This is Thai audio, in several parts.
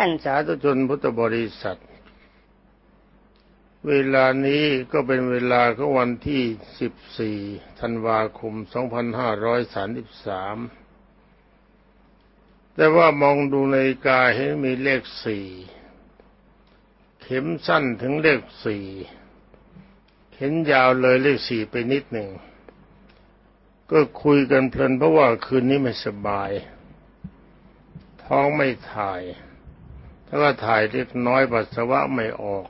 ท่านสาธุชนพุทธบริษัท เวลานี้ก็เป็นเวลาของวันที่ 14 ธันวาคม 2533 แต่ว่ามองดูในกาเห็นมีเลขสี่เข็มสั้นถึงเลขสี่เห็นยาวเลยเลขสี่ไปนิดหนึ่ง ก็คุยกันเพลินเพราะว่าคืนนี้ไม่สบาย ท้องไม่ถ่าย ถ้าว่าถ่ายเล็กน้อยปัสสาวะไม่ออก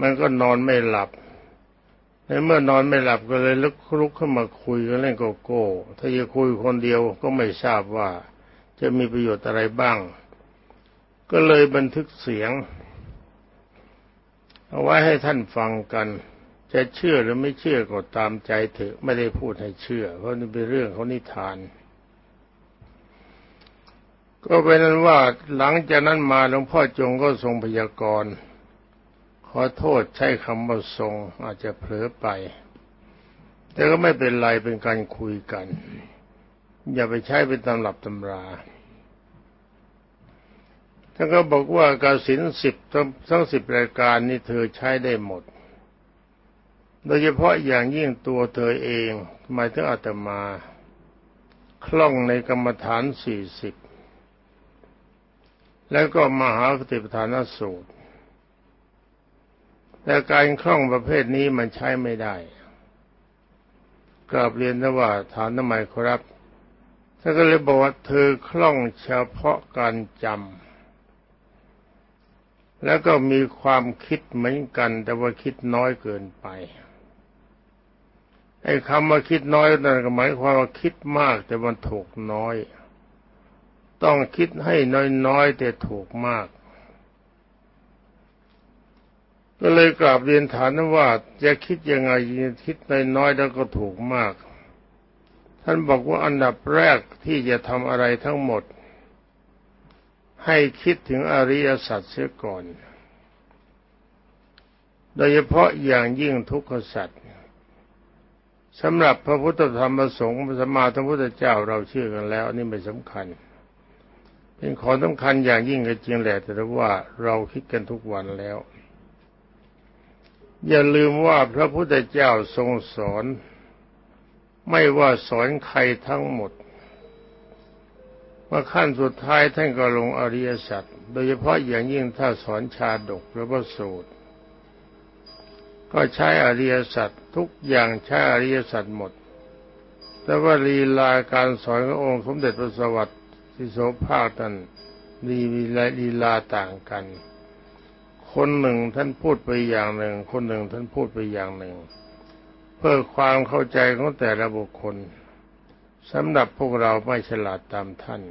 มันก็นอนไม่หลับในเมื่อนอนไม่หลับก็เลยลุกลุกขึ้นมาคุยกันเล่นโกโก้ ถ้าจะคุยคนเดียวก็ไม่ทราบว่าจะมีประโยชน์อะไรบ้าง ก็เลยบันทึกเสียง เอาไว้ให้ท่านฟังกัน จะเชื่อหรือไม่เชื่อก็ตามใจเถอะไม่ได้พูดให้เชื่อ เพราะนี่เป็นเรื่องของนิทาน ก็เป็นนั้นว่าหลังจากนั้นมาหลวงพ่อจงก็ทรงพยากรณ์ขอโทษใช้คำว่าทรงอาจจะเผลอไป แต่ก็ไม่เป็นไรเป็นการคุยกัน อย่าไปใช้เป็นตำรับตำราท่านก็บอกว่ากาสินสิบทั้งสิบรายการนี้เธอใช้ได้หมด โดยเฉพาะอย่างยิ่งตัวเธอเองหมายถึงอาตมา คล่องในกรรมฐานสี่สิบ แล้วก็มหาปฏิปทานสูตร แต่การคล่องประเภทนี้มันใช้ไม่ได้กราบเรียนนะว่าฐานทำไมครับท่านก็เลยบอกว่าเธอคล่องเฉพาะการจำแล้วก็มีความคิดเหมือนกัน แต่ว่าคิดน้อยเกินไปไอ้คำว่าคิดน้อยนั่นก็หมายความว่าคิดมากแต่มันถูกน้อย ต้องคิดให้น้อยๆแต่ถูกมาก ก็เลยกราบเรียนฐานว่าจะคิดยังไงคิดน้อยๆแล้วก็ถูกมาก ท่านบอกว่าอันดับแรกที่จะทำอะไรทั้งหมด ให้คิดถึงอริยสัจเสียก่อน โดยเฉพาะอย่างยิ่งทุกขสัจสำหรับพระพุทธธรรมประสงค์สัมมาธรรมพุทธเจ้าเราเชื่อกันแล้วนี่ไม่สำคัญ เป็นของสำคัญอย่างยิ่งก็จริงแหละแต่ว่าเราคิดกันทุกวันแล้ว อย่าลืมว่าพระพุทธเจ้าทรงสอน ไม่ว่าสอนใครทั้งหมดมาขั้นสุดท้ายท่านก็ลงอริยสัจโดยเฉพาะอย่างยิ่งถ้าสอนชาดกหรือว่าสูตร ก็ใช้อริยสัจทุกอย่างใช้อริยสัจหมด แต่ว่าลีลาการสอนขององค์สมเด็จพระสวัสดิ์ ที่โสภาคท่านมีลีลาต่างกัน คนหนึ่งท่านพูดไปอย่างหนึ่ง คนหนึ่งท่านพูดไปอย่างหนึ่ง เพื่อความเข้าใจของแต่ละบุคคลสำหรับพวกเราไม่ฉลาดตามท่าน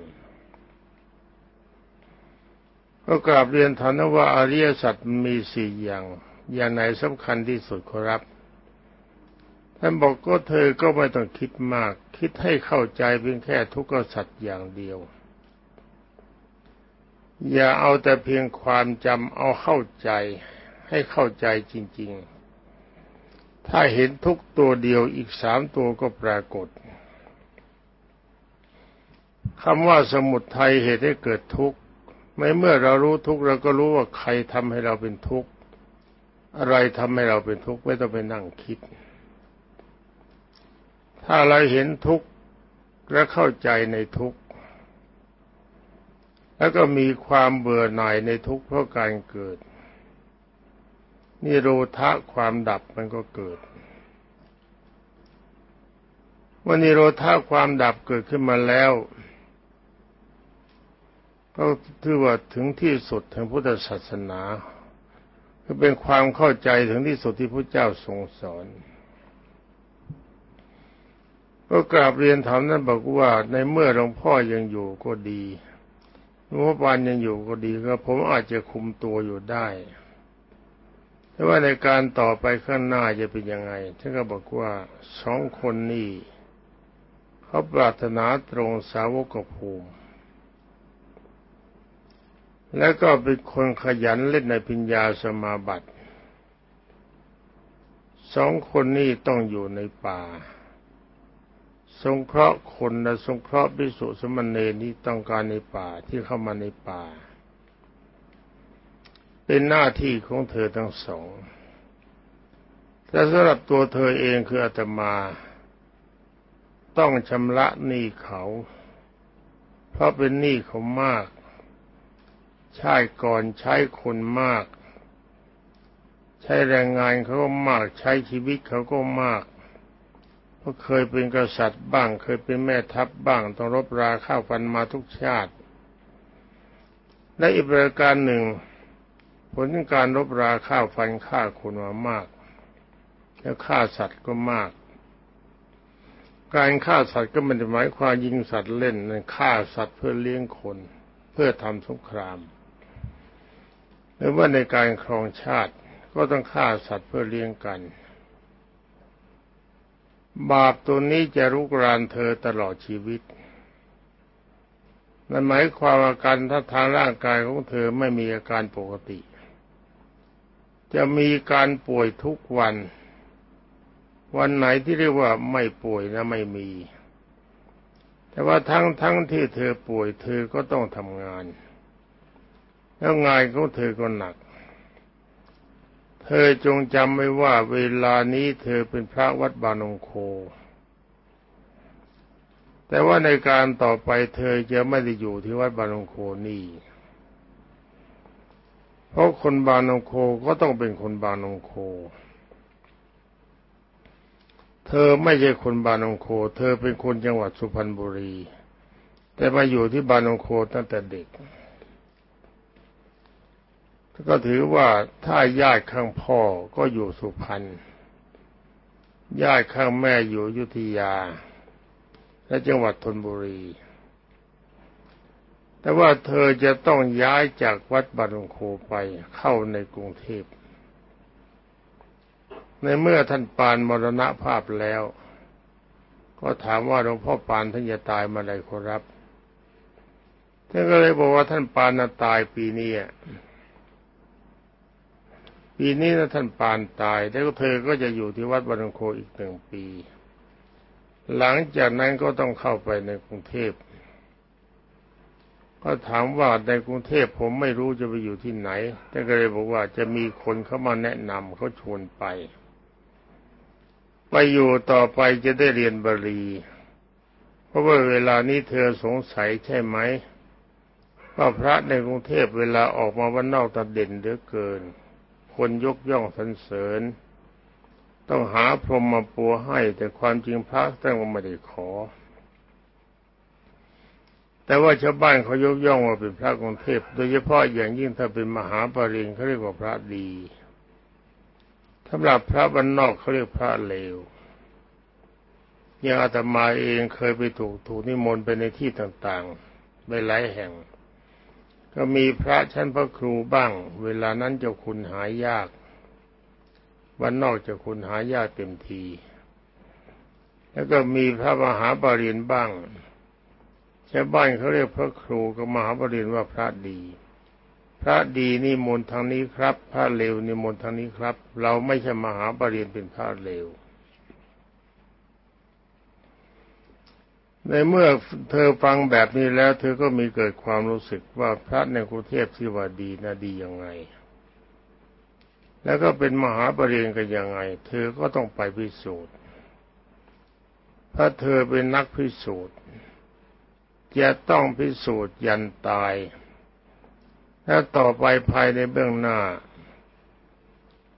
ก็กราบเรียนฐานว่าอริยสัจมีสี่อย่าง อย่างไหนสำคัญที่สุดครับท่านบอกก็เธอก็ไม่ต้องคิดมาก คิดให้เข้าใจเพียงแค่ทุกข์สัตว์อย่างเดียว อย่าเอาแต่เพียงความจำเอาเข้าใจให้เข้าใจจริง ๆ ถ้าเห็นทุกตัวเดียวอีกสามตัวก็ปรากฏคำว่าสมุทัยเหตุให้เกิดทุกข์ไม่เมื่อเรารู้ทุกข์เราก็รู้ว่าใครทำให้เราเป็นทุกข์อะไรทำให้เราเป็นทุกข์ไม่ต้องไปนั่งคิด ถ้าเราเห็นทุกข์และเข้าใจในทุกข์ แล้วก็มีความเบื่อหน่ายในทุกข์เพราะการเกิดนิโรธะความดับมันก็เกิดวันนิโรธาความดับเกิดขึ้นมาแล้ว ก็ถือว่าถึงที่สุดทางพุทธศาสนาก็เป็นความเข้าใจถึงที่สุดที่พระเจ้าทรงสอน ก็กราบเรียนถามนั้นบอกว่าในเมื่อหลวงพ่อยังอยู่ก็ดี หลวงพ่อปานยังอยู่ก็ดีก็ผมอาจจะคุมตัวอยู่ได้ แต่ว่าในการต่อไปข้างหน้าจะเป็นยังไงท่านก็บอกว่าสองคนนี้เขาปรารถนาตรงสาวกภูมิ แล้วก็เป็นคนขยันเล่นในพิญญาสมาบัติสองคนนี้ต้องอยู่ในป่า สงเคราะห์คนและสงเคราะห์พิสุสมณเณรที่ต้องการในป่าที่เข้ามาในป่า เป็นหน้าที่ของเธอทั้งสองแต่สำหรับตัวเธอเองคืออาตมา ต้องชำระหนี้เขา เพราะเป็นหนี้เขามากใช้ก่อนใช้คนมาก ใช้แรงงานเขาก็มาก ใช้ชีวิตเขาก็มาก เพราะเคยเป็นกษัตริย์บ้าง เคยเป็นแม่ทัพบ้าง ต้องรบราข้าวฟันมาทุกชาติ และอีกประการหนึ่ง ผลของการรบราฆ่าฟันฆ่าคนมามาก แล้วฆ่าสัตว์ก็มาก การฆ่าสัตว์ก็ไม่ได้หมายความยิงสัตว์เล่นนั่นฆ่าสัตว์เพื่อเลี้ยงคน เพื่อทำสงครามหรือว่าในการครองชาติก็ต้องฆ่าสัตว์เพื่อเลี้ยงกัน บาปตัวนี้จะรุกรานเธอตลอดชีวิต นั่นหมายความว่าการถ้าทางร่างกายของเธอไม่มีอาการปกติ จะมีการป่วยทุกวัน วันไหนที่เรียกว่าไม่ป่วยนะไม่มี แต่ว่าทั้งทั้งที่เธอป่วยเธอก็ต้องทำงาน แล้วงานของเธอก็หนัก เธอจงจำไว้ว่าเวลานี้เธอเป็นพระวัดบานงโค แต่ว่าในการต่อไปเธอจะไม่ได้อยู่ที่วัดบานงโคนี่ เพราะคนบางนงโคก็ต้องเป็นคนบางนงโค เธอไม่ใช่คนบางนงโค เธอเป็นคนจังหวัดสุพรรณบุรี แต่มาอยู่ที่บางนงโคตั้งแต่เด็ก ก็ถือว่าถ้าญาติข้างพ่อก็อยู่สุพรรณญาติข้างแม่อยู่ยุธยา และจังหวัดธนบุรี แต่ว่าเธอจะต้องย้ายจากวัดบารงโคไปเข้าในกรุงเทพในเมื่อท่านปานมรณภาพแล้ว ก็ถามว่าหลวงพ่อปานท่านจะตายเมาไรขอรับท่านก็เลยบอกว่าท่านปานน่ะตายปีนี้ ปีนี้นะท่านปานตายแล้วเธอก็จะอยู่ที่วัดบารงโคอีกหนึ่งปี หลังจากนั้นก็ต้องเข้าไปในกรุงเทพ ก็ถามว่าในกรุงเทพผมไม่รู้จะไปอยู่ที่ไหนแต่ก็เลยบอกว่าจะมีคนเข้ามาแนะนำเขาชวนไป ไปอยู่ต่อไปจะได้เรียนบาลีเพราะว่าเวลานี้เธอสงสัยใช่ไหมว่าพระในกรุงเทพเวลาออกมาวันนอกตัดเด่นเหลือเกิน คนยกย่องสรรเสริญ ต้องหาพรหมมาปัวให้ แต่ความจริงพระตั้งไม่ได้ขอ แต่ว่าชาวบ้านเขายกย่องว่าเป็นพระกรุงเทพโดยเฉพาะอย่างยิ่งถ้าเป็นมหาปริญเขาเรียกว่าพระดีสำหรับพระบรรนอกเขาเรียกพระเลวอย่างอาตมาเองเคยไปถูกถูกนิมนต์ไปในที่ต่างๆไปหลายแห่ง ก็มีพระชั้นพระครูบ้าง เวลานั้นเจ้าคุณหายาก วันนอกเจ้าคุณหายากเต็มที แล้วก็มีพระมหาปริญญาบ้างชาวบ้านเขาเรียกพระครูกับมหาบริณว่าพระดี พระดีนี่มนทางนี้ครับ พระเลวนี่มนทางนี้ครับ เราไม่ใช่มหาบริณเป็นพระเลว ในเมื่อเธอฟังแบบนี้แล้ว เธอก็มีเกิดความรู้สึกว่าพระในกรุงเทพที่ว่าดีนะดียังไง แล้วก็เป็นมหาปรริญญากันยังไง เธอก็ต้องไปพิสูจน์ถ้าเธอเป็นนักพิสูจน์จะต้องพิสูจน์ยันตาย ถ้าต่อไปภายในเบื้องหน้า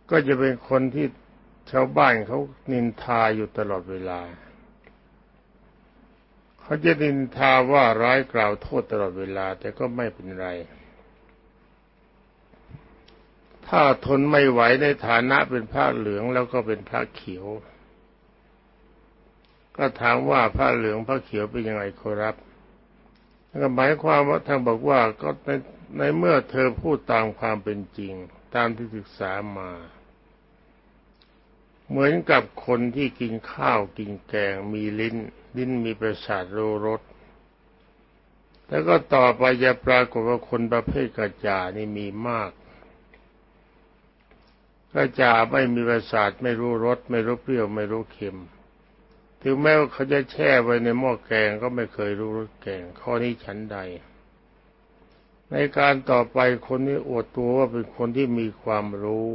ก็จะเป็นคนที่ชาวบ้านเขานินทาอยู่ตลอดเวลา เขาจะนินทาว่าร้ายกล่าวโทษตลอดเวลา แต่ก็ไม่เป็นไร ถ้าทนไม่ไหวในฐานะเป็นพระเหลืองแล้วก็เป็นพระเขียว ก็ถามว่าพระเหลืองพระเขียวเป็นยังไงครับก็หมายความว่าท่านบอกว่าก็ในในเมื่อเธอพูดตามความเป็นจริง ตามที่ศึกษามา เหมือนกับคนที่กินข้าวกินแกงมีลิ้น ลิ้นมีประสาทรู้รสแล้วก็ต่อไปจะปรากฏว่าคนประเภทกระจานี่มีมากกระจาไม่มีประสาทไม่รู้รสไม่รู้เปรี้ยวไม่รู้เค็ม ถึงแม้ว่าเขาจะแช่ไว้ในหม้อแกงก็ไม่เคยรู้รสแกง ข้อนี้ฉันใด ในการต่อไปคนนี้อวดตัวว่าเป็นคนที่มีความรู้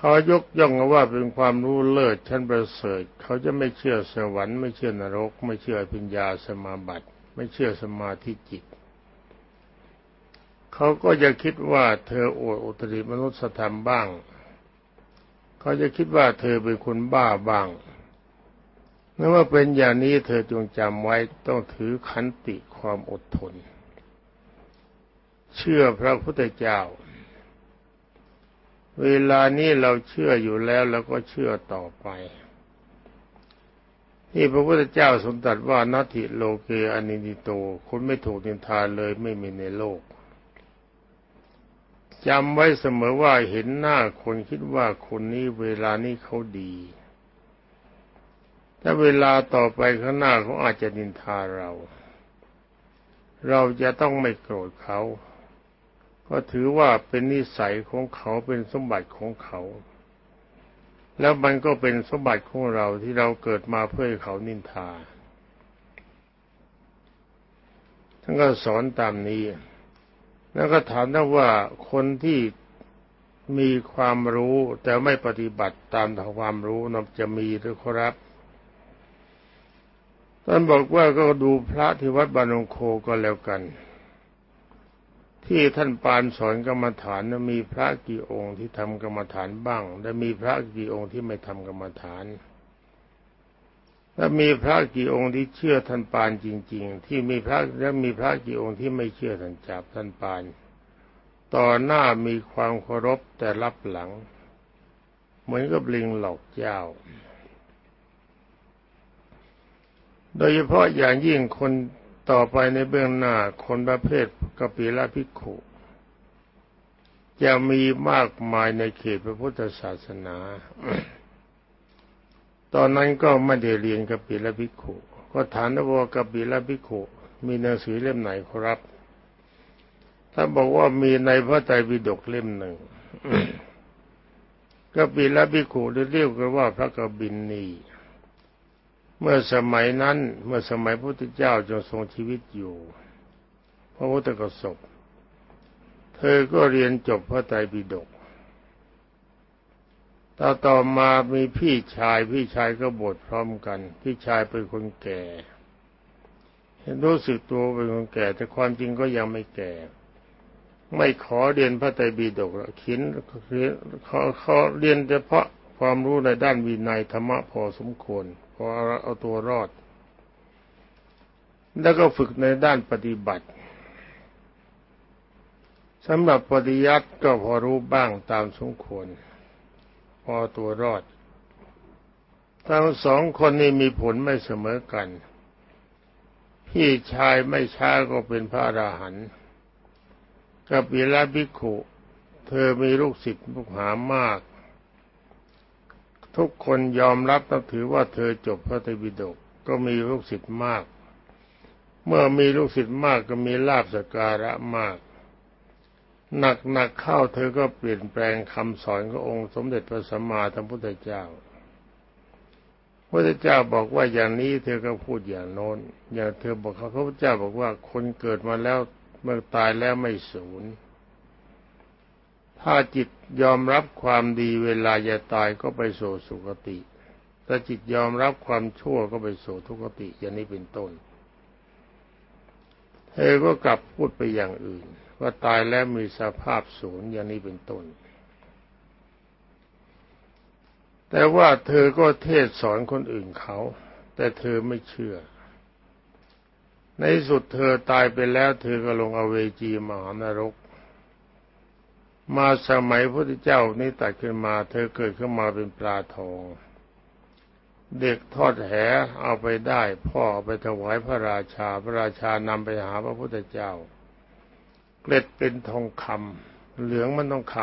เขายกย่องว่าเป็นความรู้เลิศชั้นประเสริฐเขาจะไม่เชื่อสวรรค์ไม่เชื่อนรก ไม่เชื่อปัญญาสมาบัติ ไม่เชื่อสมาธิจิต เขาก็จะคิดว่าเธออวดอุตริมนุษยธรรมบ้าง เขาจะคิดว่าเธอเป็นคนบ้าบ้างเมื่อเป็นอย่างนี้เธอจงจำไว้ต้องถือขันติความอดทน เชื่อพระพุทธเจ้า เวลานี้เราเชื่ออยู่แล้วแล้วก็เชื่อต่อไปที่พระพุทธเจ้าทรงตรัสว่านัตถิโลเกอนินิโต คนไม่ถูกนินทาเลยไม่มีในโลกจำไว้เสมอว่าเห็นหน้าคนคิดว่าคนนี้เวลานี้เขาดีถ้าเวลาต่อไปข้างหน้าเขาอาจจะนินทาเรา เราจะต้องไม่โกรธเขา ก็ถือว่าเป็นนิสัยของเขาเป็นสมบัติของเขา แล้วมันก็เป็นสมบัติของเราที่เราเกิดมาเพื่อให้เขานินทาท่านก็สอนตามนี้ แล้วก็ถามท่านว่าคนที่มีความรู้แต่ไม่ปฏิบัติตามความรู้นับจะมีหรือครับท่านบอกว่าก็ดูพระที่วัดบานงโคก็แล้วกัน ที่ท่านปานสอนกรรมฐานนะมีพระกี่องค์ที่ทำกรรมฐานบ้าง และมีพระกี่องค์ที่ไม่ทำกรรมฐาน และมีพระกี่องค์ที่เชื่อท่านปานจริง ๆ ที่มีพระและมีพระกี่องค์ที่ไม่เชื่อท่านจับท่านปาน ต่อหน้ามีความเคารพแต่รับหลัง เหมือนกับลิงหลอกเจ้า โดยเฉพาะอย่างยิ่งคน ต่อไปในเบื้องหน้าคนประเภทกปิละพิกขุจะมีมากมายในเขตพระพุทธศาสนา ตอนนั้นก็ไม่ได้เรียนกปิละพิกขุ ก็ถามว่ากปิละพิกขุ มีหนังสือเล่มไหนครับ ถ้าบอกว่ามีในพระไตรปิฎกเล่มหนึ่งกปิละพิกขุเรียกกันว่าพระกบินนี เมื่อสมัยนั้น เมื่อสมัยพระพุทธเจ้าจงทรงชีวิตอยู่ พระพุทธกสบเธอก็เรียนจบพระไตรปิฎกต่อต่อมามีพี่ชาย พี่ชายก็บวชพร้อมกัน พี่ชายเป็นคนแก่ เห็นรู้สึกตัวเป็นคนแก่ แต่ความจริงก็ยังไม่แก่ ไม่ขอเรียนพระไตรปิฎกเขียนขอขอเรียนเฉพาะ ความรู้ในด้านวินัยธรรมะพอสมควรพอเอาตัวรอด แล้วก็ฝึกในด้านปฏิบัติสำหรับปฏิยัติก็พอรู้บ้างตามสมควร พอตัวรอด ทั้งสองคนนี้มีผลไม่เสมอกัน พี่ชายไม่ช้าก็เป็นพระอราหันต์กับปิลาบิขุ เธอมีลูกศิษย์ลูกหามาก ทุกคนยอมรับต้องถือว่าเธอจบพระไตรปิฎกก็มีลูกศิษย์มาก เมื่อมีลูกศิษย์มากก็มีลาบสการะมาก หนักหนักเข้าเธอก็เปลี่ยนแปลงคำสอนขององค์สมเด็จพระสัมมาสัมพุทธเจ้าพระเจ้าบอกว่าอย่างนี้เธอก็พูดอย่างโน้นอย่างเธอบอกเขาพระพุทธเจ้าบอกว่าคนเกิดมาแล้วเมื่อตายแล้วไม่สูญ ถ้าจิตยอมรับความดีเวลาจะตายก็ไปโสสุคติ ถ้าจิตยอมรับความชั่วก็ไปโสทุกติ อย่างนี้เป็นต้น เธอก็กลับพูดไปอย่างอื่น ว่าตายแล้วมีสภาพศูนย์อย่างนี้เป็นต้น แต่ว่าเธอก็เทศสอนคนอื่นเขา แต่เธอไม่เชื่อ ในสุดเธอตายไปแล้ว เธอก็ลงอเวจีมหานรก มาสมัยพระพุทธเจ้านี่ตัดขึ้นมา เธอเกิดขึ้นมาเป็นปลาทอง เด็กทอดแหเอาไปได้ พ่อเอาไปถวายพระราชา พระราชานำไปหาพระพุทธเจ้า เกล็ดเป็นทองคำเหลืองมันต้องค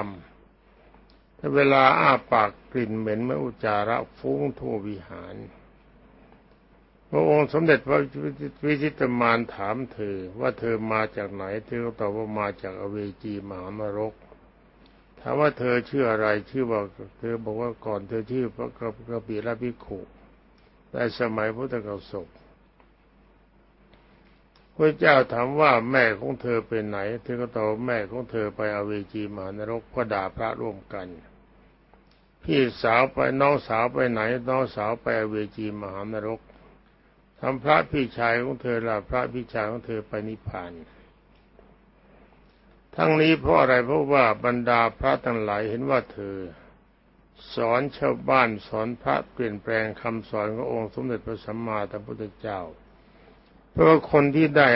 ำถ้าเวลาอ้าปากกลิ่นเหม็นเมื่ออุจาระฟุ้งทั่ววิหาร พระองค์สมเด็จพระวิชิตมารถามเธอว่าเธอมาจากไหน เธอก็ตอบว่ามาจากอเวจีมหานรก ถามว่าเธอชื่ออะไร ชื่อว่าเธอบอกว่าก่อนเธอชื่อพระกระปีละพิขุในสมัยพุทธกาลศกพระเจ้าถามว่าแม่ของเธอเป็นไหน เธอก็ตอบแม่ของเธอไปอเวจีมหานรกก็ด่าพระร่วมกัน พี่สาวไปน้องสาวไปไหน น้องสาวไปอเวจีมหานรกทำพระพี่ชายของเธอละพระพี่ชายของเธอไปนิพพาน ทั้งนี้เพราะอะไรเพราะว่าบรรดาพระทั้งหลายเห็นว่าเธอ สอนชาวบ้านสอนพระเปลี่ยนแปลงคำสอนขององค์สมเด็จพระสัมมาสัมพุทธเจ้า เพราะคนที่ได้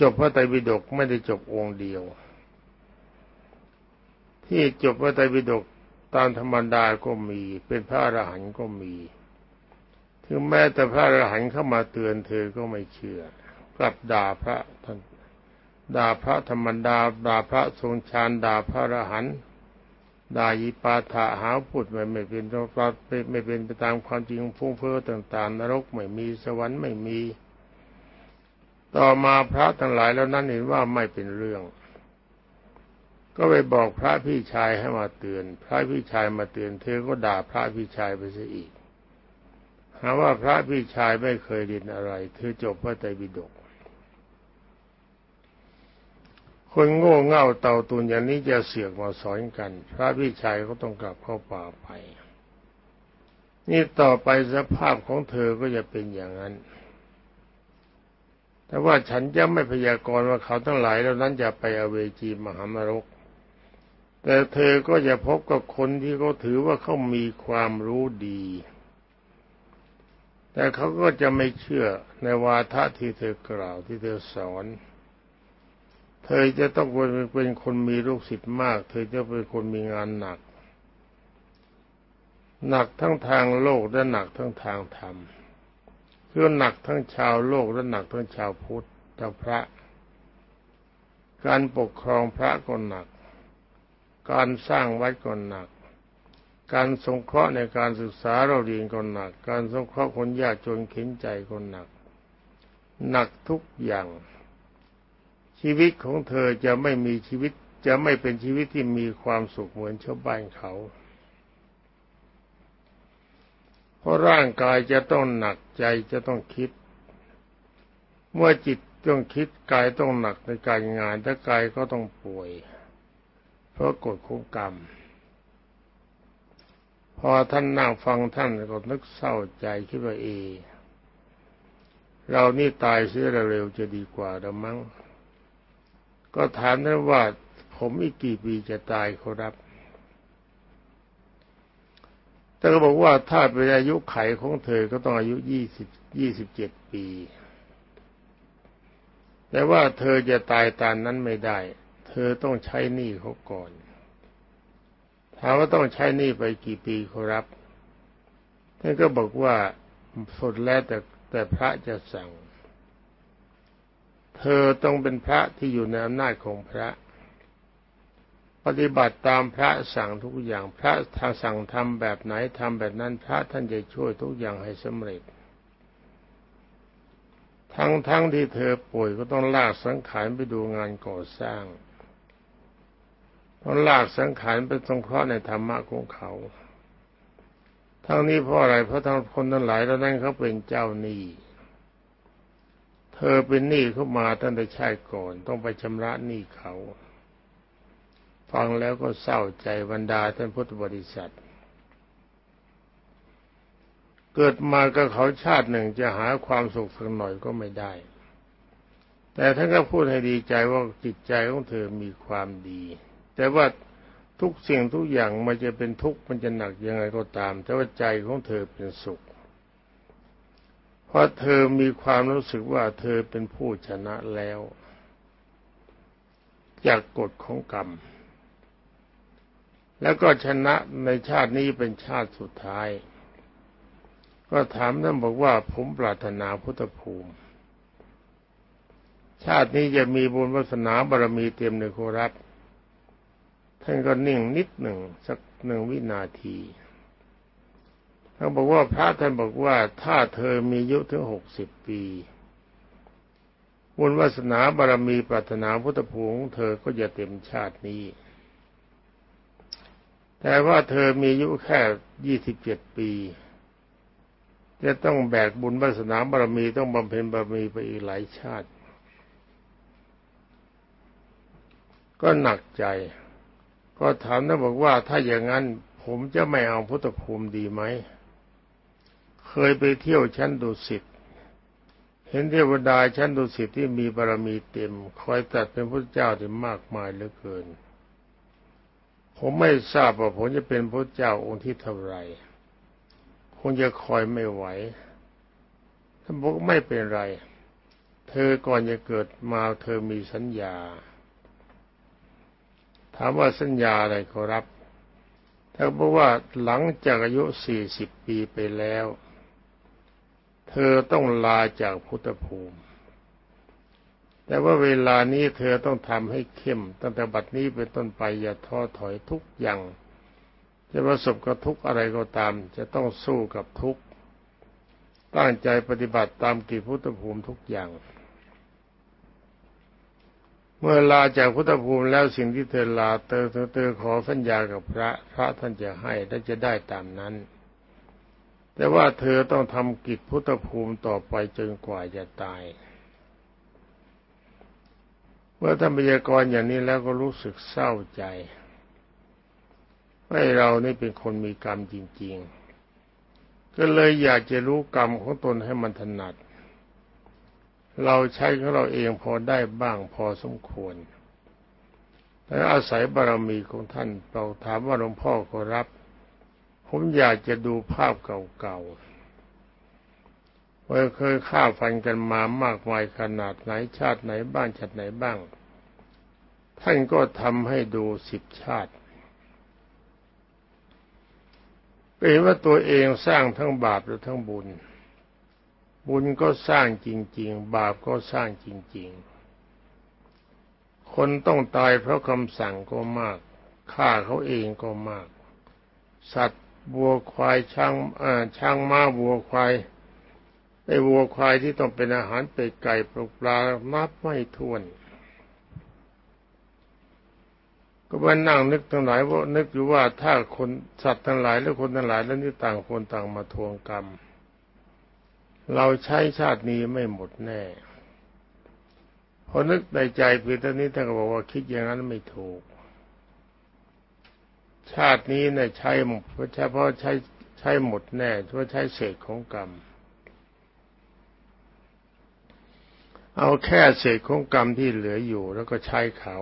จบพระไตรปิฎกไม่ได้จบองค์เดียว ที่จบพระไตรปิฎกตามธรรมดาก็มี เป็นพระอรหันต์ก็มี ถึงแม้แต่พระอรหันต์เข้ามาเตือนเธอก็ไม่เชื่อ กลับด่าพระท่าน ด่าพระธรรมดาด่าพระทรงฌานด่าพระอรหันต์ด่ายิปาถะหาพูดไม่ไม่เป็นไม่เป็นไปตามความจริงฟุ้งเฟ้อต่างๆ นรกไม่มีสวรรค์ไม่มี ต่อมาพระทั้งหลายแล้วนั้นเห็นว่าไม่เป็นเรื่อง ก็ไปบอกพระพี่ชายให้มาเตือน พระพี่ชายมาเตือนเธอก็ด่าพระพี่ชายไปซะอีกหาว่าพระพี่ชายไม่เคยเรียนอะไรเธอจบพระไตรปิฎก คนโง่เง่าเต่าตุนอย่างนี้จะเสือกมาสอนกัน พระพี่ชายก็ต้องกลับเข้าป่าไป นี่ต่อไปสภาพของเธอก็จะเป็นอย่างนั้น แต่ว่าฉันจะไม่พยากรณ์ว่าเขาทั้งหลายเหล่านั้นจะไปอเวจีมหานรก แต่เธอก็จะพบกับคนที่เขาถือว่าเขามีความรู้ดี แต่เขาก็จะไม่เชื่อในวาทะที่เธอกล่าวที่เธอสอน เธอจะต้องเป็นคนมีลูกศิษย์มาก เธอจะเป็นคนมีงานหนัก หนักทั้งทางโลกและหนักทั้งทางธรรมคือหนักทั้งชาวโลกและหนักทั้งชาวพุทธชาวพระ การปกครองพระก็หนัก การสร้างวัดก็หนัก การสงเคราะห์ในการศึกษาเราเรียนก็หนัก การสงเคราะห์คนยากจนเข็นใจก็หนัก หนักทุกอย่าง ชีวิตของเธอจะไม่มีชีวิตจะไม่เป็นชีวิตที่มีความสุขเหมือนชาวบ้านเขา เพราะร่างกายจะต้องหนักใจจะต้องคิด เมื่อจิตต้องคิดกายต้องหนักในการงานถ้ากายก็ต้องป่วย เพราะกฎของกรรม พอท่านนั่งฟังท่านก็นึกเศร้าใจคิดว่าเอ เรานี่ตายเสียเร็วจะดีกว่าหรือมั้ง ก็ถามท่านว่าผมอีกกี่ปีจะตายเขารับแต่ก็บอกว่าถ้าเป็นอายุไขของเธอก็ต้องอายุยี่สิบยี่สิบเจ็ดปี แต่ว่าเธอจะตายตามนั้นไม่ได้ เธอต้องใช้หนี้เขาก่อน ถามว่าต้องใช้หนี้ไปกี่ปีเขารับท่านก็บอกว่าสุดแล้วแต่แต่พระจะสั่ง เธอต้องเป็นพระที่อยู่ในอำนาจของพระ ปฏิบัติตามพระสั่งทุกอย่างพระทางสั่งทำแบบไหนทำแบบนั้นพระท่านจะช่วยทุกอย่างให้สำเร็จ ทั้งทั้งที่เธอป่วยก็ต้องลากสังขารไปดูงานก่อสร้างต้องลากสังขารไปสงเคราะห์ในธรรมะของเขาทั้งนี้เพราะอะไรเพราะทั้งคนทั้งหลายแล้วนั้นเขาเป็นเจ้าหนี้ เธอเป็นหนี้เข้ามาตั้งแต่ชาติก่อน ต้องไปชำระหนี้เขา ฟังแล้วก็เศร้าใจบรรดาท่านพุทธบริษัท เกิดมากับเขาชาติหนึ่งจะหาความสุขสักหน่อยก็ไม่ได้ แต่ท่านก็พูดให้ดีใจว่าจิตใจของเธอมีความดี แต่ว่าทุกสิ่งทุกอย่างมันจะเป็นทุกข์มันจะหนักยังไงก็ตาม แต่ว่าใจของเธอเป็นสุข เพราะเธอมีความรู้สึกว่าเธอเป็นผู้ชนะแล้ว จากกฎของกรรม แล้วก็ชนะในชาตินี้เป็นชาติสุดท้าย ก็ถามท่านบอกว่าผมปรารถนาพุทธภูมิ ชาตินี้จะมีบุญวาสนาบารมีเต็มในโครับท่านก็นิ่งนิดหนึ่งสักหนึ่งวินาที ท่านบอกว่าพระท่านบอกว่า ถ้าเธอมีอายุถึงหกสิบปีบุญวาสนาบารมีปรารถนาพุทธภูมิของเธอก็จะเต็มชาตินี้ แต่ว่าเธอมีอายุแค่ยี่สิบเจ็ดปี จะต้องแบกบุญวาสนาบารมีต้องบำเพ็ญบารมีไปอีกหลายชาติ ก็หนักใจ ก็ถามนะบอกว่าถ้าอย่างนั้นผมจะไม่เอาพุทธภูมิดีไหม เคยไปเที่ยวชั้นดุสิตเห็นเทวดาชั้นดุสิตที่มีบารมีเต็ม คอยตัดเป็นพระเจ้าที่มากมายเหลือเกิน ผมไม่ทราบว่าผมจะเป็นพระเจ้าองค์ที่เท่าไรคงจะคอยไม่ไหวท่านบอกไม่เป็นไร เธอก่อนจะเกิดมาเธอมีสัญญา ถามว่าสัญญาอะไรขอรับถ้านบอกว่าหลังจากอายุสี่สิบปีไปแล้ว เธอต้องลาจากพุทธภูมิ แต่ว่าเวลานี้เธอต้องทำให้เข้ม ตั้งแต่บัดนี้เป็นต้นไปอย่าท้อถอยทุกอย่าง จะประสบกับทุกอะไรก็ตาม จะต้องสู้กับทุกตั้งใจปฏิบัติตามกิจพุทธภูมิทุกอย่าง เมื่อลาจากพุทธภูมิแล้วสิ่งที่เธอลาเธอเธอขอสัญญากับพระ พระท่านจะให้และจะได้ตามนั้น แต่ว่าเธอต้องทำกิจพุทธภูมิต่อไปจนกว่าจะตาย เมื่อท่านพยากรณ์อย่างนี้แล้วก็รู้สึกเศร้าใจให้เรานี่เป็นคนมีกรรมจริง ๆ ก็เลยอยากจะรู้กรรมของตนให้มันถนัด เราใช้ของเราเองพอได้บ้างพอสมควรแต่อาศัยบารมีของท่านเราถามว่าหลวงพ่อก็รับ ผมอยากจะดูภาพเก่าๆว่าเคยฆ่าฟันกันมามากมายขนาดไหนชาติไหนบ้างชาติไหนบ้าง ท่านก็ทำให้ดูสิบชาติเห็นว่าตัวเองสร้างทั้งบาปและทั้งบุญ บุญก็สร้างจริง ๆ บาปก็สร้างจริง ๆ คนต้องตายเพราะคำสั่งก็มากฆ่าเขาเองก็มาก สัตว์ วัวควายช้างช้างม้าวัวควายไอ้วัวควายที่ต้องเป็นอาหารเป็ดไก่ปลาปลานับไม่ถ้วน ก็มานั่งนึกทั้งหลายว่านึกอยู่ว่าถ้าคนสัตว์ทั้งหลายและคนทั้งหลายแล้วนี่ต่างคนต่างมาทวงกรรม เราใช้ชาตินี้ไม่หมดแน่พอนึกในใจเพียงเท่านี้ท่านก็บอกว่าคิดอย่างนั้นไม่ถูก ชาตินี้เนี่ยใช้เพราะเฉพาะใช้ใช้หมดแน่เพราะใช้เศษของกรรม เอาแค่เศษของกรรมที่เหลืออยู่ แล้วก็ใช้เขา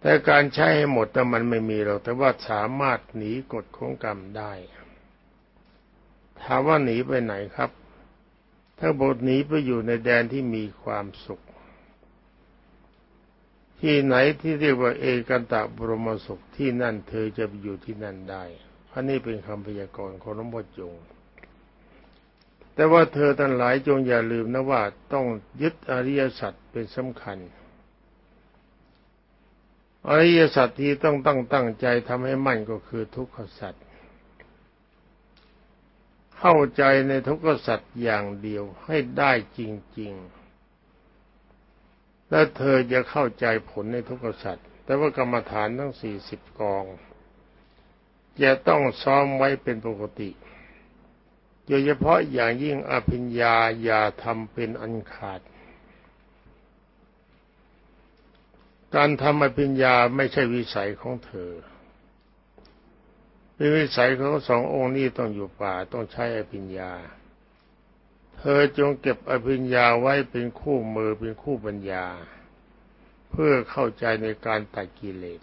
แต่การใช้ให้หมดแต่มันไม่มีหรอกแต่ว่าสามารถหนีกฎของกรรมได้ถามว่าหนีไปไหนครับ ถ้าบทหนีไปอยู่ในแดนที่มีความสุข ที่ไหนที่เรียกว่าเอกันตะบรมสุขที่นั่นเธอจะไปอยู่ที่นั่นได้อันนี้เป็นคำพยากรณ์ของหลวงพ่อจง แต่ว่าเธอทั้งหลายจงอย่าลืมนะว่าต้องยึดอริยสัจเป็นสำคัญอริยสัจที่ต้องตั้งตั้งใจทำให้มั่นก็คือทุกขสัจเข้าใจในทุกขสัจอย่างเดียวให้ได้จริง ๆ และเธอจะเข้าใจผลในทุกขสัจแต่ว่ากรรมฐานทั้งสี่สิบกองจะต้องซ้อมไว้เป็นปกติ โดยเฉพาะอย่างยิ่งอภิญญาอย่าทำเป็นอันขาด การทำอภิญญาไม่ใช่วิสัยของเธอเป็นวิสัยของสององค์นี้ต้องอยู่ป่าต้องใช้อภิญญา เธอจงเก็บอภิญญาไว้เป็นคู่มือเป็นคู่ปัญญา เพื่อเข้าใจในการตัดกิเลส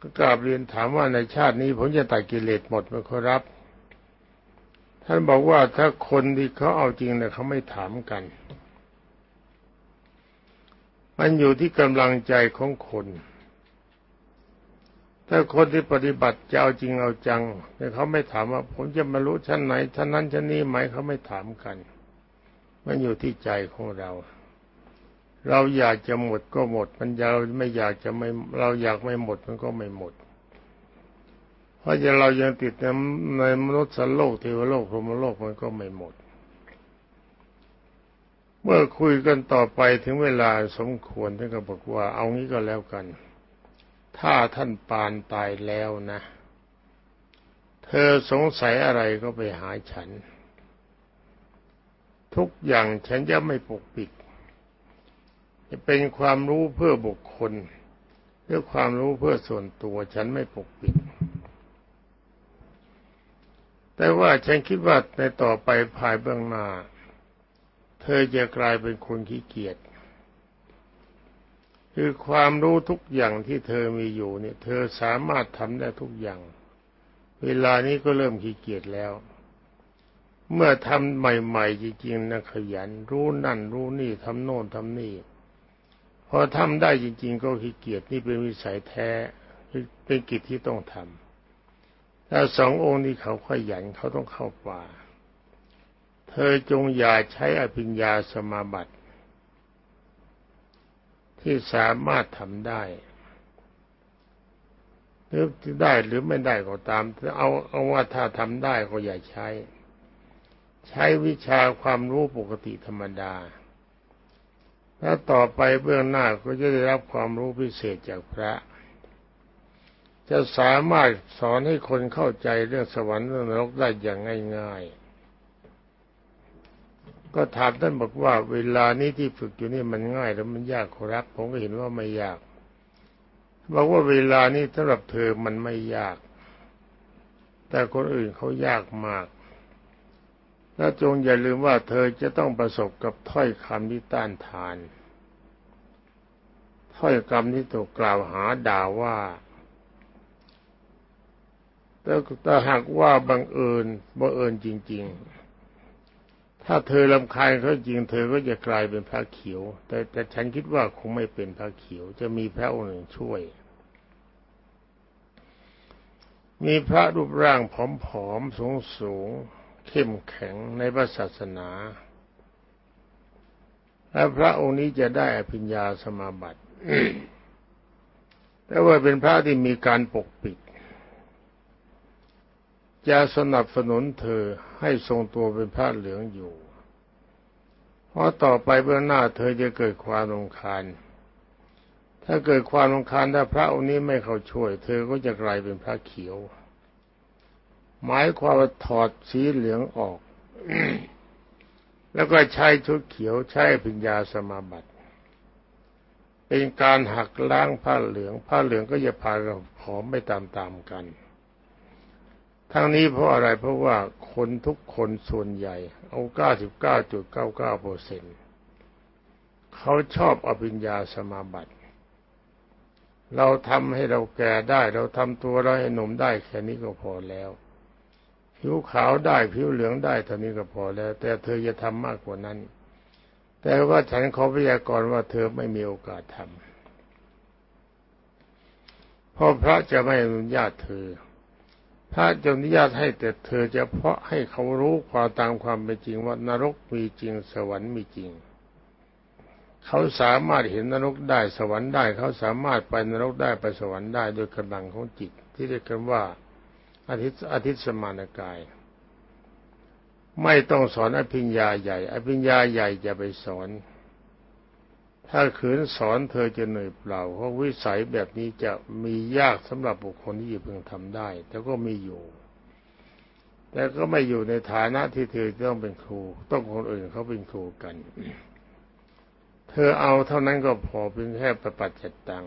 ก็กราบเรียนถามว่าในชาตินี้ผมจะตัดกิเลสหมดไหมครับ ท่านบอกว่าถ้าคนที่เขาเอาจริงเนี่ยเขาไม่ถามกัน มันอยู่ที่กำลังใจของคน ถ้าคนที่ปฏิบัติจะเอาจริงเอาจังแต่เขาไม่ถามว่า ผมจะมารู้ชั้นไหนชั้นนั้นชั้นนี้ไหมเขาไม่ถามกัน มันอยู่ที่ใจของเรา เราอยากจะหมดก็หมด มันเราไม่อยากจะไม่เราอยากไม่หมดมันก็ไม่หมด เพราะจะเรายังติดในมนุษย์สันโลกเทวโลกพรหมโลกมันก็ไม่หมด เมื่อคุยกันต่อไปถึงเวลาสมควรท่านก็บอกว่า เอางี้ก็แล้วกัน ถ้าท่านปานตายแล้วนะ เธอสงสัยอะไรก็ไปหาฉัน ทุกอย่างฉันจะไม่ปกปิด จะเป็นความรู้เพื่อบุคคลหรือความรู้เพื่อส่วนตัว ฉันไม่ปกปิด แต่ว่าฉันคิดว่าในต่อไปภายเบื้องหน้า เธอจะกลายเป็นคนขี้เกียจ คือความรู้ทุกอย่างที่เธอมีอยู่เนี่ย เธอสามารถทำได้ทุกอย่าง เวลานี้ก็เริ่มขี้เกียจแล้ว เมื่อทำใหม่ ๆ จริงๆนะขยัน รู้นั่น รู้นี่ทำโน่นทำนี่ พอทำได้จริง ๆ ก็ขี้เกียจนี่เป็นวิสัยแท้เป็นกิจที่ต้องทำถ้าสององค์นี้เขาขยันเขาต้องเข้าป่า เธอจงอย่าใช้อภิญญาสมาบัติ ที่สามารถทำได้หรือได้หรือไม่ได้ก็ตามเอาเอาว่าถ้าทำได้ก็อย่าใช้ ใช้วิชาความรู้ปกติธรรมดาแล้วต่อไปเบื้องหน้าก็จะได้รับความรู้พิเศษจากพระ จะสามารถสอนให้คนเข้าใจเรื่องสวรรค์เรื่องนรกได้อย่างง่าย ๆ ก็ถามท่านบอกว่า เวลานี้ที่ฝึกอยู่นี่มันง่ายแล้วมันยากครับ ผมก็เห็นว่าไม่ยาก บอกว่าเวลานี้สำหรับเธอมันไม่ยาก แต่คนอื่นเขายากมาก และจงอย่าลืมว่าเธอจะต้องประสบกับถ้อยคำที่ต้านทาน ถ้อยคำที่ถูกกล่าวหาด่าว่าแต่หากว่าบังเอิญบังเอิญจริง ๆ ถ้าเธอลำคาญเขาจริงเธอก็จะกลายเป็นพระเขียว แต่แต่ฉันคิดว่าคงไม่เป็นพระเขียว จะมีพระองค์หนึ่งช่วย มีพระรูปร่างผอมๆสูงสูงเข้มแข็งในพระศาสนาและพระองค์นี้จะได้อภิญญาสมาบัติแต่ว่าเป็นพระที่มีการปกปิด จะสนับสนุนเธอให้ทรงตัวเป็นพระเหลืองอยู่ เพราะต่อไปเบื้องหน้าเธอจะเกิดความรำคาญ ถ้าเกิดความรำคาญถ้าพระองค์นี้ไม่เข้าช่วย เธอก็จะกลายเป็นพระเขียว หมายความว่าถอดสีเหลืองออก แล้วก็ใช้ชุดเขียวใช้ปัญญาสมาบัติเป็นการหักล้างผ้าเหลือง ผ้าเหลืองก็จะพาเราผอมไปตามๆกัน ทั้งนี้เพราะอะไรเพราะว่าคนทุกคนส่วนใหญ่ เอา 99.99เปอร์เซ็นต์เขาชอบอภิญญาสมาบัติ เราทำให้เราแก่ได้ เราทำตัวเราให้หนุ่มได้แค่นี้ก็พอแล้ว ผิวขาวได้ผิวเหลืองได้เท่านี้ก็พอแล้ว แต่เธอจะทำมากกว่านั้น แต่ว่าฉันขอพยากรณ์ว่าเธอไม่มีโอกาสทำเพราะพระจะไม่อนุญาตเธอ พระจะอนุญาตให้แต่เธอจะเพาะให้เขารู้ความตามความเป็นจริงว่านรกมีจริงสวรรค์มีจริง เขาสามารถเห็นนรกได้สวรรค์ได้ เขาสามารถไปนรกได้ไปสวรรค์ได้โดยกำลังของจิต ที่เรียกกันว่าอาทิตย์อาทิตย์สมานกาย ไม่ต้องสอนอภิญญาใหญ่ อภิญญาใหญ่จะไปสอน ถ้าขืนสอนเธอจะเหนื่อยเปล่า เพราะวิสัยแบบนี้จะมียากสำหรับบุคคลที่จะพึงทำได้ แต่ก็มีอยู่ แต่ก็ไม่อยู่ในฐานะที่เธอต้องเป็นครู ต้องคนอื่นเขาเป็นครูกัน เธอเอาเท่านั้นก็พอเพียงแค่ประปัดจัดตัง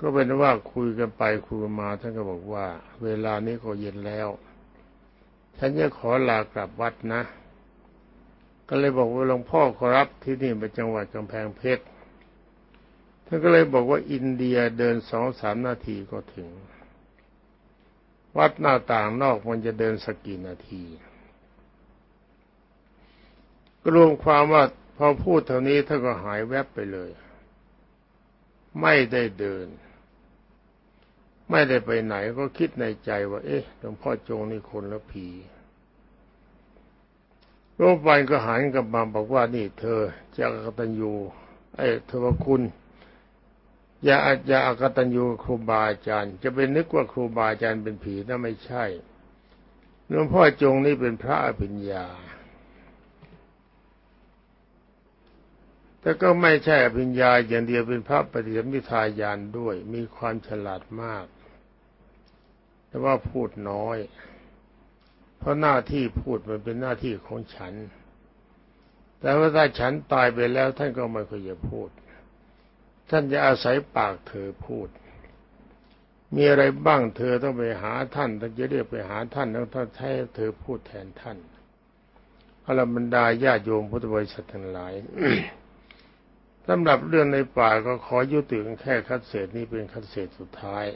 ก็เป็นว่าคุยกันไปคุยมาท่านก็บอกว่า เวลานี้ก็เย็นแล้ว ฉันจะขอลากลับวัดนะ ก็เลยบอกว่าหลวงพ่อขอรับที่นี่เป็นจังหวัดกำแพงเพชรท่านก็เลยบอกว่าอินเดียเดินสองสามนาทีก็ถึง วัดหน้าต่างนอกมันจะเดินสักกี่นาทีก็รวมความว่าพอพูดเท่านี้ท่านก็หายแวบไปเลย ไม่ได้เดิน ไม่ได้ไปไหนก็คิดในใจว่า เอ๊ะหลวงพ่อจงนี่คนละผี รูปวันก็หันกลับมาบอกว่านี่เธอจะกตัญญูไอ้เทวคุณอย่าอย่าอกตัญญูครูบาอาจารย์ จะเป็นนึกว่าครูบาอาจารย์เป็นผีนั่นไม่ใช่หลวงพ่อจงนี่เป็นพระอภิญญา แต่ก็ไม่ใช่อภิญญาอย่างเดียวเป็นพระปฏิสัมพิทายานด้วย มีความฉลาดมาก แต่ว่าพูดน้อย เพราะหน้าที่พูดมันเป็นหน้าที่ของฉัน แต่ว่าถ้าฉันตายไปแล้วท่านก็ไม่ค่อยจะพูด ท่านจะอาศัยปากเธอพูด มีอะไรบ้างเธอต้องไปหาท่านท่านจะเรียกไปหาท่านแล้วท่านให้เธอพูดแทนท่านอรบรรดาญาโยมพุทธบริษัททั้งหลายสำหรับเรื่องในป่าก็ขอยุติแค่คัดเศษนี้เป็นคัดเศษสุดท้าย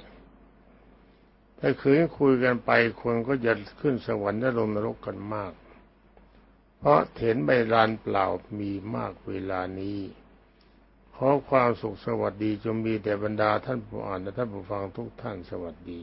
ถ้าคืนคุยกันไปคนก็จะขึ้นสวรรค์และลงนรกกันมาก เพราะเห็นใบลานเปล่ามีมากเวลานี้ขอความสุขสวัสดีจงมีแต่บรรดาท่านผู้อ่านและท่านผู้ฟังทุกท่านสวัสดี